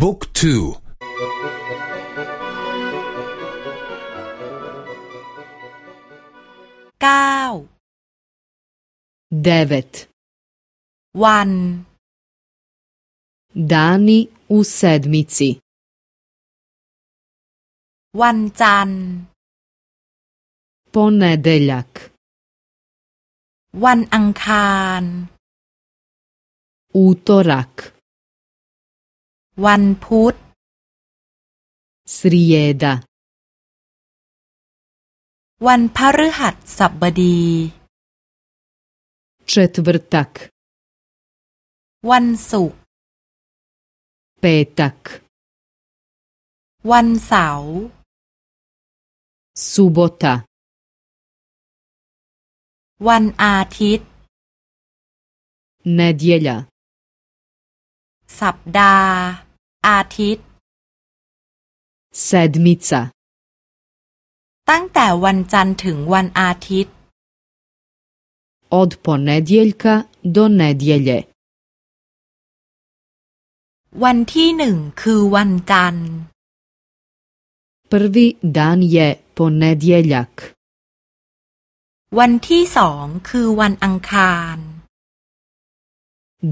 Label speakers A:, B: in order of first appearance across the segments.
A: บุ๊กทู
B: เก้า
C: devet
B: วัน
C: dani u sedmici
B: วันจันทร์
C: ponedeljak
B: วันอังคาร
C: utorak
B: วันพุธ
C: srijeda
B: วันพฤหัสบดี
C: četvrtak
B: วันศุกร์
C: petak
B: วันเสาร์
C: subota
B: วันอาทิตย์
C: nedjelja
B: สัปดาห์ อาทิตย์
C: sedmica
B: ตั้งแต่วันจันทร์ถึงวันอาทิตย์
C: od ponedjeljka do nedjelje
B: วันที่หนึ่งคือวันจันทร์
C: prvi dan je ponedjeljak
B: วันที่สองคือวันอังคาร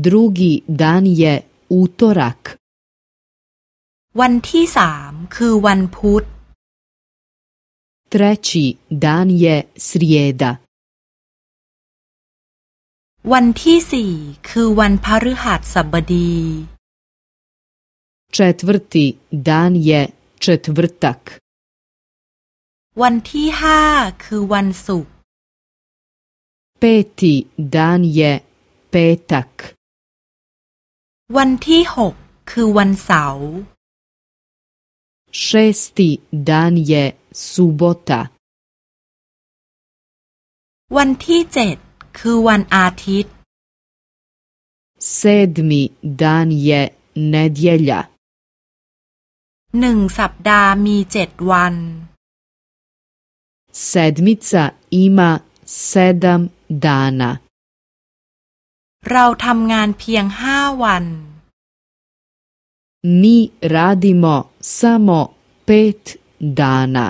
C: drugi dan je utorak
B: วันที่สามคือวันพุธ
C: treći dan je srijeda
B: วันที่สี่คือวันพฤหัสบดี
C: četvrti dan je četvrtak
B: วันที่ห้าคือวันศุกร์
C: peti dan je petak
B: วันที่หกคือวันเสาร์
C: šesti dan je subota
B: วันที่เจ็ดคือวันอาทิตย์
C: sedmi dan je nedjelja
B: หนึ่งสัปดาห์มีเจ็ดวัน
C: sedmica ima sedam dana
B: เราทำงานเพียงห้าวัน
C: mi radimo samo pet dana